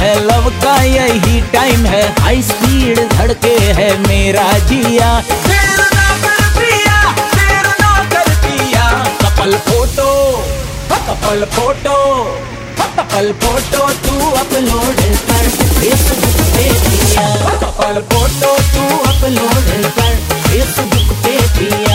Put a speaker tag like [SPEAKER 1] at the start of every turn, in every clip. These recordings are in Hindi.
[SPEAKER 1] है, लव का यही टाइम है। हाई स्पीड धड़के है मेरा जिया। Couple photo couple photo couple photo तू अपलोड कर फेसबुक पे दिया। कपल फ़ोटो तू अपलोड कर फेसबुक पे दिया।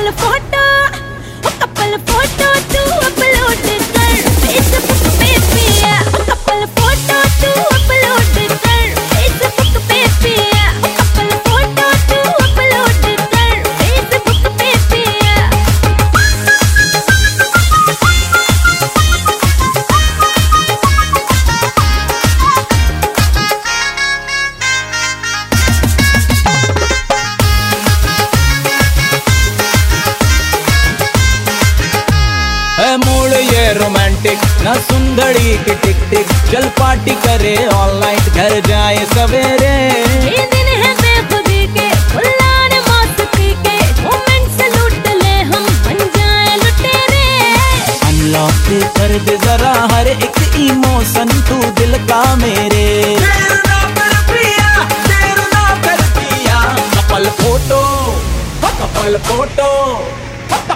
[SPEAKER 1] California. रोमांटिक ना सुंदड़ी की टिक टिक चल पार्टी करे ऑनलाइन घर जाए सवेरे
[SPEAKER 2] ये दिन है बेखुदी के उल्लान मौसकी के. मोमेंट्स लूट ले हम बन जाए लुटेरे.
[SPEAKER 1] अनलॉक कर दे जरा हर एक इमोशन तू दिल का मेरे. Couple photo couple photo.